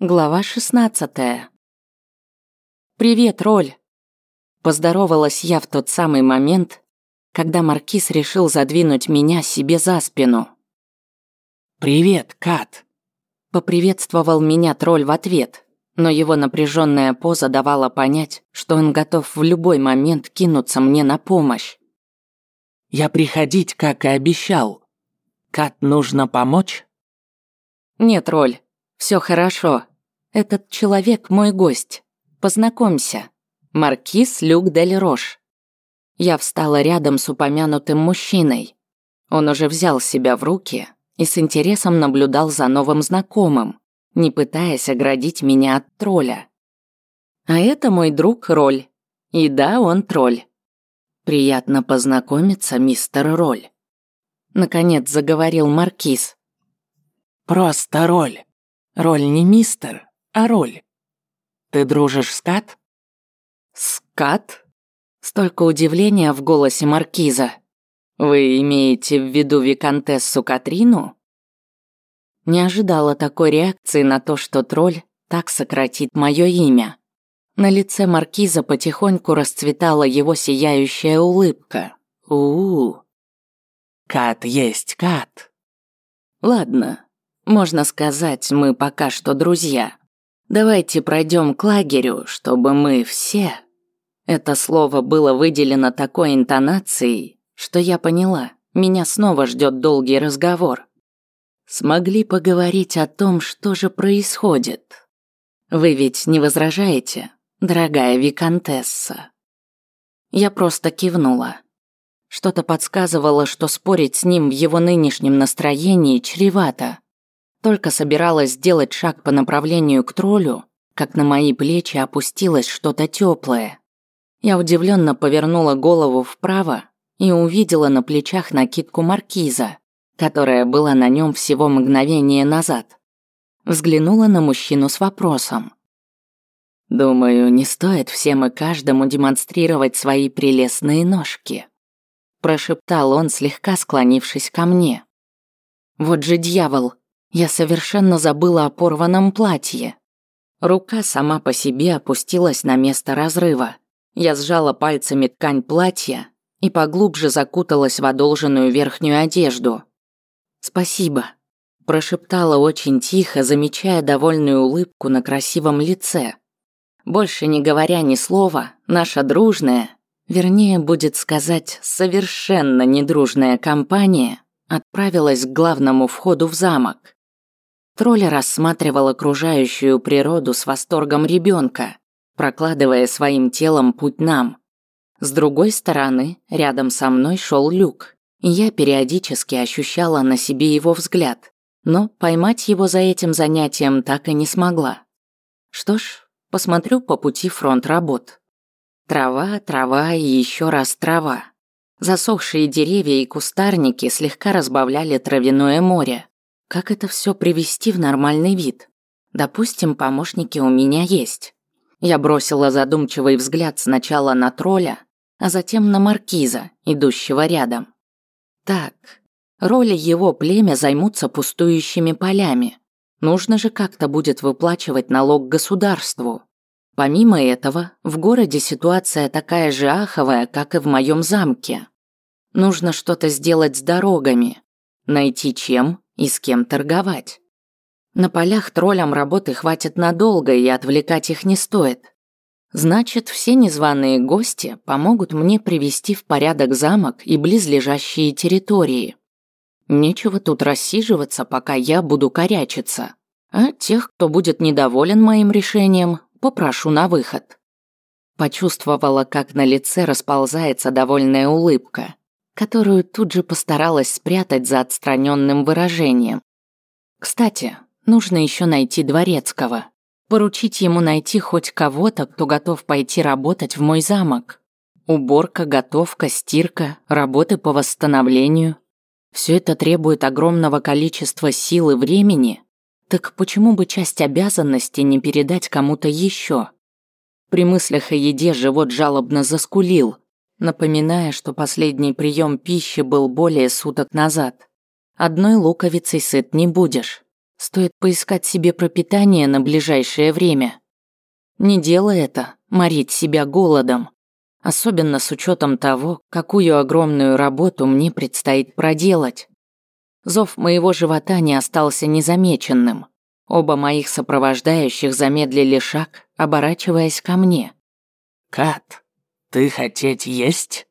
Глава 16. Привет, Роль. Поздоровалась я в тот самый момент, когда маркиз решил задвинуть меня себе за спину. Привет, Кат. Поприветствовал меня тролль в ответ, но его напряженная поза давала понять, что он готов в любой момент кинуться мне на помощь. Я приходить, как и обещал. Кат, нужно помочь? Нет, Роль, все хорошо. Этот человек мой гость. Познакомься. Маркиз Люк Дель Рош. Я встала рядом с упомянутым мужчиной. Он уже взял себя в руки и с интересом наблюдал за новым знакомым, не пытаясь оградить меня от тролля. А это мой друг Роль. И да, он тролль. Приятно познакомиться, мистер Роль. Наконец заговорил Маркиз. Просто Роль. Роль не мистер, а роль. Ты дружишь с Кат? С Кат? Столько удивления в голосе Маркиза. Вы имеете в виду виконтессу Катрину? Не ожидала такой реакции на то, что тролль так сократит мое имя. На лице маркиза потихоньку расцветала его сияющая улыбка. у у Кат есть кат. Ладно, можно сказать, мы пока что друзья. Давайте пройдем к лагерю, чтобы мы все... Это слово было выделено такой интонацией, что я поняла, меня снова ждет долгий разговор. Смогли поговорить о том, что же происходит. Вы ведь не возражаете, дорогая виконтесса? Я просто кивнула. Что-то подсказывало, что спорить с ним в его нынешнем настроении чревато. Только собиралась сделать шаг по направлению к троллю, как на мои плечи опустилось что-то теплое. Я удивленно повернула голову вправо и увидела на плечах накидку маркиза, которая была на нем всего мгновение назад. Взглянула на мужчину с вопросом. «Думаю, не стоит всем и каждому демонстрировать свои прелестные ножки», прошептал он, слегка склонившись ко мне. «Вот же дьявол, я совершенно забыла о порванном платье. Рука сама по себе опустилась на место разрыва. Я сжала пальцами ткань платья и поглубже закуталась в одолженную верхнюю одежду. «Спасибо», – прошептала очень тихо, замечая довольную улыбку на красивом лице. Больше не говоря ни слова, наша дружная, вернее, будет сказать, совершенно недружная компания отправилась к главному входу в замок. Тролль рассматривал окружающую природу с восторгом ребенка, прокладывая своим телом путь нам. С другой стороны, рядом со мной шел люк, я периодически ощущала на себе его взгляд, но поймать его за этим занятием так и не смогла. Что ж, посмотрю по пути фронт работ. Трава, трава и еще раз трава. Засохшие деревья и кустарники слегка разбавляли травяное море, как это все привести в нормальный вид? Допустим, помощники у меня есть. Я бросила задумчивый взгляд сначала на тролля, а затем на маркиза, идущего рядом. Так, роли его племя займутся пустующими полями. Нужно же как-то будет выплачивать налог государству. Помимо этого, в городе ситуация такая же аховая, как и в моем замке. Нужно что-то сделать с дорогами. Найти чем и с кем торговать. На полях троллям работы хватит надолго, и отвлекать их не стоит. Значит, все незваные гости помогут мне привести в порядок замок и близлежащие территории. Нечего тут рассиживаться, пока я буду корячиться. А тех, кто будет недоволен моим решением, попрошу на выход. Почувствовала, как на лице расползается довольная улыбка которую тут же постаралась спрятать за отстраненным выражением. Кстати, нужно еще найти дворецкого. Поручить ему найти хоть кого-то, кто готов пойти работать в мой замок. Уборка, готовка, стирка, работы по восстановлению. Все это требует огромного количества сил и времени. Так почему бы часть обязанностей не передать кому-то еще? При мыслях о еде живот жалобно заскулил – напоминая, что последний прием пищи был более суток назад. Одной луковицей сыт не будешь. Стоит поискать себе пропитание на ближайшее время. Не делай это, морить себя голодом. Особенно с учетом того, какую огромную работу мне предстоит проделать. Зов моего живота не остался незамеченным. Оба моих сопровождающих замедлили шаг, оборачиваясь ко мне. «Кат, ты хотеть есть?»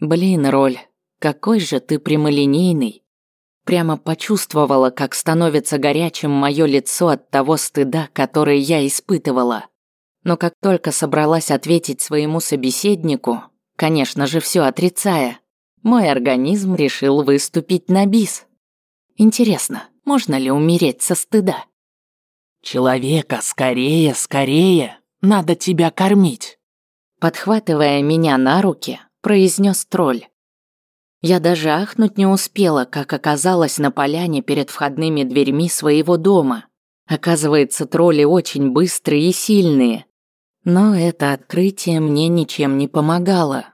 «Блин, Роль, какой же ты прямолинейный!» Прямо почувствовала, как становится горячим мое лицо от того стыда, который я испытывала. Но как только собралась ответить своему собеседнику, конечно же, все отрицая, мой организм решил выступить на бис. Интересно, можно ли умереть со стыда? «Человека, скорее, скорее! Надо тебя кормить!» Подхватывая меня на руки, произнес тролль. Я даже ахнуть не успела, как оказалась на поляне перед входными дверьми своего дома. Оказывается, тролли очень быстрые и сильные. Но это открытие мне ничем не помогало.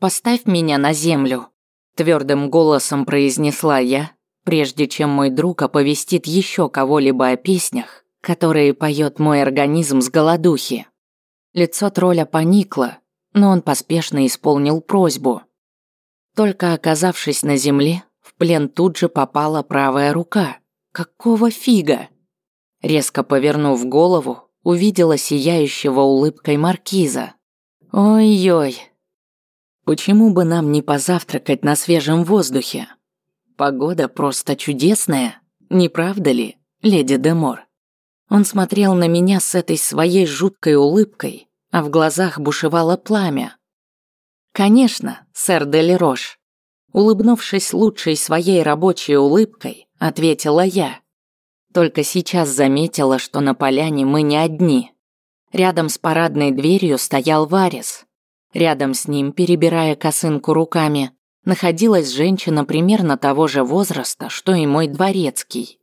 «Поставь меня на землю», – твердым голосом произнесла я, прежде чем мой друг оповестит еще кого-либо о песнях, которые поет мой организм с голодухи. Лицо тролля поникло, но он поспешно исполнил просьбу. Только оказавшись на земле, в плен тут же попала правая рука. Какого фига? Резко повернув голову, увидела сияющего улыбкой маркиза. Ой-ой. Почему бы нам не позавтракать на свежем воздухе? Погода просто чудесная, не правда ли, леди Демор? Он смотрел на меня с этой своей жуткой улыбкой, а в глазах бушевало пламя. «Конечно, сэр Делерош», улыбнувшись лучшей своей рабочей улыбкой, ответила я. Только сейчас заметила, что на поляне мы не одни. Рядом с парадной дверью стоял Варис. Рядом с ним, перебирая косынку руками, находилась женщина примерно того же возраста, что и мой дворецкий.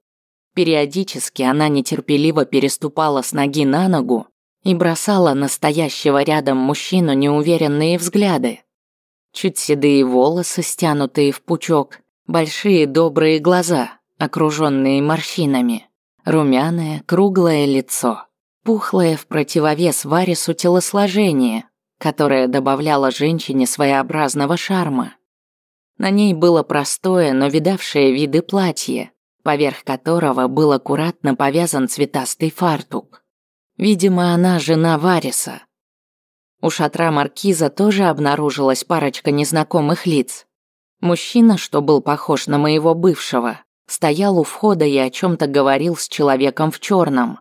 Периодически она нетерпеливо переступала с ноги на ногу и бросала настоящего рядом мужчину неуверенные взгляды. Чуть седые волосы, стянутые в пучок, большие добрые глаза, окруженные морщинами, румяное круглое лицо, пухлое в противовес Варису телосложение, которое добавляло женщине своеобразного шарма. На ней было простое, но видавшее виды платье, поверх которого был аккуратно повязан цветастый фартук. Видимо, она жена Вариса. У шатра маркиза тоже обнаружилась парочка незнакомых лиц. Мужчина, что был похож на моего бывшего, стоял у входа и о чем-то говорил с человеком в черном.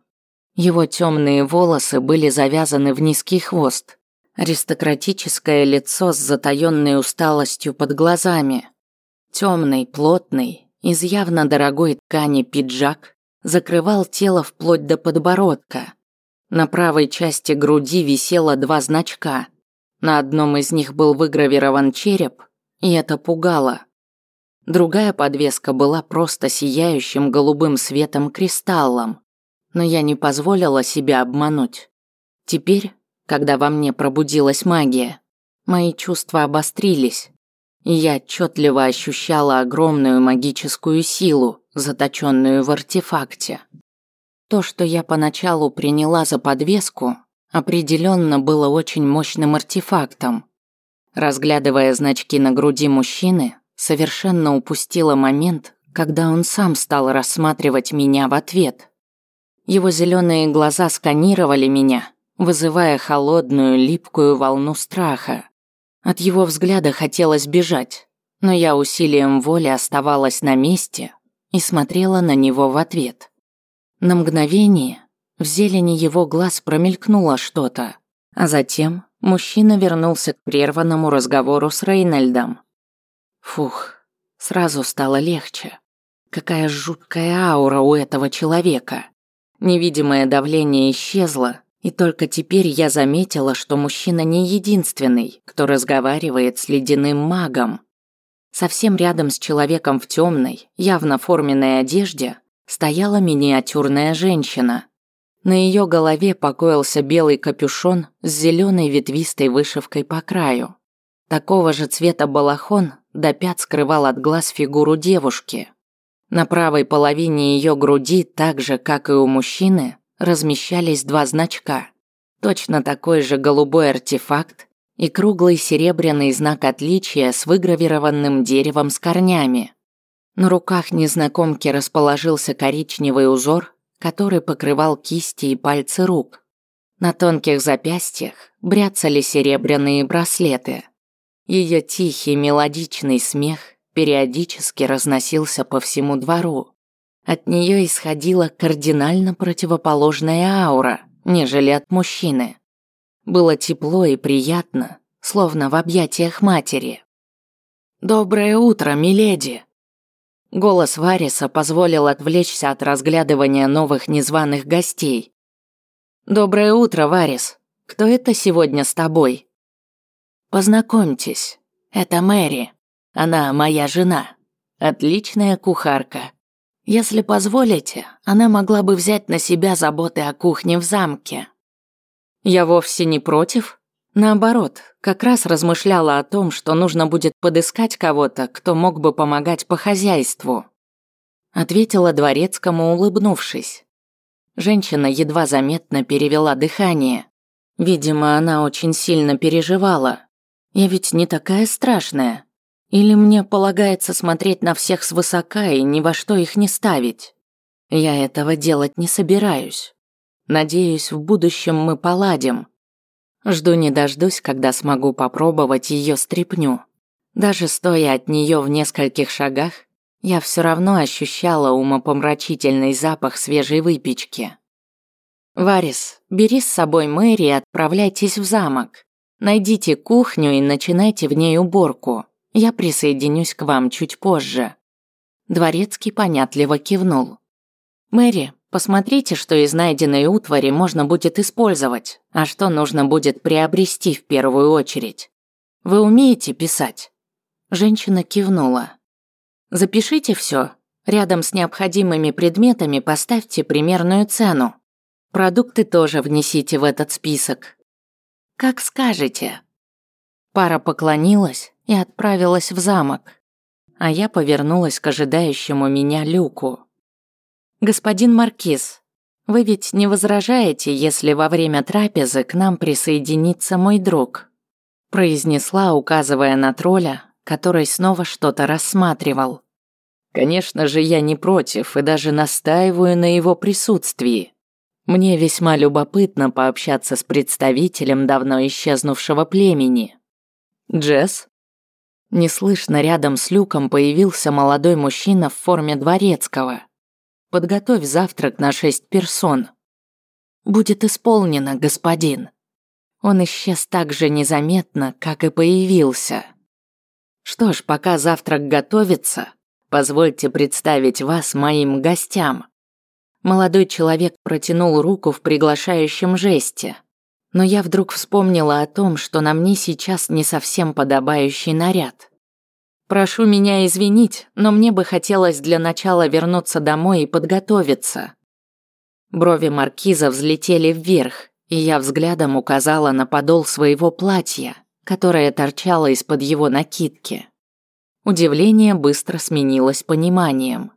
Его темные волосы были завязаны в низкий хвост, аристократическое лицо с затаенной усталостью под глазами, темный, плотный, из явно дорогой ткани пиджак закрывал тело вплоть до подбородка, на правой части груди висело два значка. На одном из них был выгравирован череп, и это пугало. Другая подвеска была просто сияющим голубым светом кристаллом, но я не позволила себя обмануть. Теперь, когда во мне пробудилась магия, мои чувства обострились, и я отчетливо ощущала огромную магическую силу, заточенную в артефакте. То, что я поначалу приняла за подвеску, определенно было очень мощным артефактом. Разглядывая значки на груди мужчины, совершенно упустила момент, когда он сам стал рассматривать меня в ответ. Его зеленые глаза сканировали меня, вызывая холодную, липкую волну страха. От его взгляда хотелось бежать, но я усилием воли оставалась на месте и смотрела на него в ответ. На мгновение в зелени его глаз промелькнуло что-то, а затем мужчина вернулся к прерванному разговору с Рейнольдом. Фух, сразу стало легче. Какая жуткая аура у этого человека. Невидимое давление исчезло, и только теперь я заметила, что мужчина не единственный, кто разговаривает с ледяным магом. Совсем рядом с человеком в темной, явно форменной одежде стояла миниатюрная женщина. На ее голове покоился белый капюшон с зеленой ветвистой вышивкой по краю. Такого же цвета балахон до пят скрывал от глаз фигуру девушки. На правой половине ее груди, так же, как и у мужчины, размещались два значка. Точно такой же голубой артефакт и круглый серебряный знак отличия с выгравированным деревом с корнями. На руках незнакомки расположился коричневый узор, который покрывал кисти и пальцы рук. На тонких запястьях бряцали серебряные браслеты. Ее тихий мелодичный смех периодически разносился по всему двору. От нее исходила кардинально противоположная аура, нежели от мужчины. Было тепло и приятно, словно в объятиях матери. «Доброе утро, миледи!» Голос Вариса позволил отвлечься от разглядывания новых незваных гостей. «Доброе утро, Варис. Кто это сегодня с тобой?» «Познакомьтесь, это Мэри. Она моя жена. Отличная кухарка. Если позволите, она могла бы взять на себя заботы о кухне в замке. Я вовсе не против. Наоборот, как раз размышляла о том, что нужно будет подыскать кого-то, кто мог бы помогать по хозяйству. Ответила дворецкому, улыбнувшись. Женщина едва заметно перевела дыхание. Видимо, она очень сильно переживала. Я ведь не такая страшная. Или мне полагается смотреть на всех свысока и ни во что их не ставить? Я этого делать не собираюсь. Надеюсь, в будущем мы поладим. Жду не дождусь, когда смогу попробовать ее стряпню. Даже стоя от нее в нескольких шагах, я все равно ощущала умопомрачительный запах свежей выпечки. «Варис, бери с собой Мэри и отправляйтесь в замок. Найдите кухню и начинайте в ней уборку. Я присоединюсь к вам чуть позже». Дворецкий понятливо кивнул. «Мэри, посмотрите, что из найденной утвари можно будет использовать, а что нужно будет приобрести в первую очередь. Вы умеете писать?» Женщина кивнула. «Запишите все. Рядом с необходимыми предметами поставьте примерную цену. Продукты тоже внесите в этот список». «Как скажете». Пара поклонилась, и отправилась в замок, а я повернулась к ожидающему меня люку. «Господин Маркиз, вы ведь не возражаете, если во время трапезы к нам присоединится мой друг?» произнесла, указывая на тролля, который снова что-то рассматривал. «Конечно же, я не против и даже настаиваю на его присутствии. Мне весьма любопытно пообщаться с представителем давно исчезнувшего племени. Джесс?» Неслышно рядом с люком появился молодой мужчина в форме дворецкого. «Подготовь завтрак на шесть персон». «Будет исполнено, господин». Он исчез так же незаметно, как и появился. Что ж, пока завтрак готовится, позвольте представить вас моим гостям. Молодой человек протянул руку в приглашающем жесте, но я вдруг вспомнила о том, что на мне сейчас не совсем подобающий наряд. Прошу меня извинить, но мне бы хотелось для начала вернуться домой и подготовиться. Брови маркиза взлетели вверх, и я взглядом указала на подол своего платья, которое торчало из-под его накидки. Удивление быстро сменилось пониманием.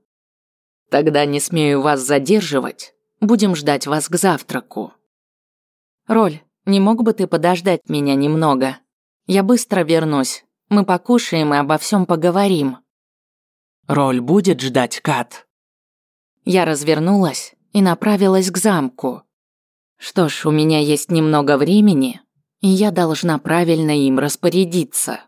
Тогда не смею вас задерживать. Будем ждать вас к завтраку. Роль, не мог бы ты подождать меня немного? Я быстро вернусь. Мы покушаем и обо всем поговорим. Роль будет ждать Кат. Я развернулась и направилась к замку. Что ж, у меня есть немного времени, и я должна правильно им распорядиться.